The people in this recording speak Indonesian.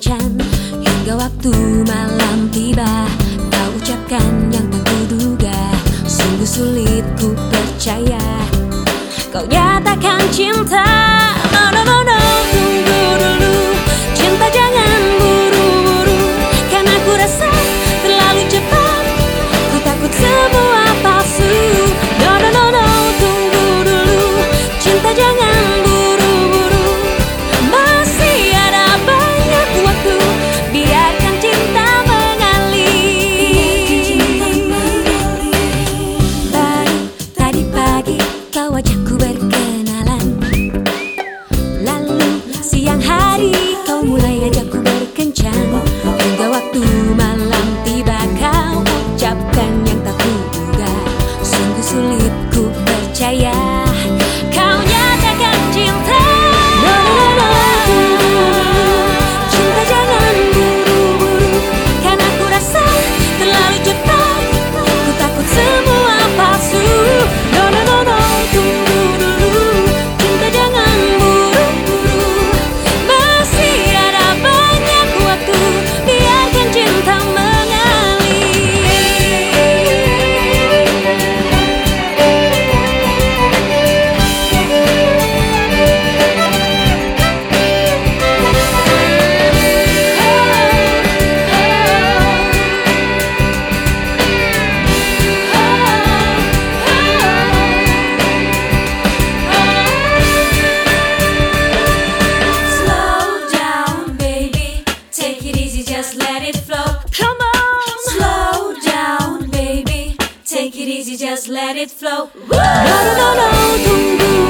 Hingga waktu malam tiba Kau ucapkan yang tak kuduga Sungguh sulit ku percaya. Kau nyatakan cinta. yeah. just let it flow. Woo! No, no, no, no,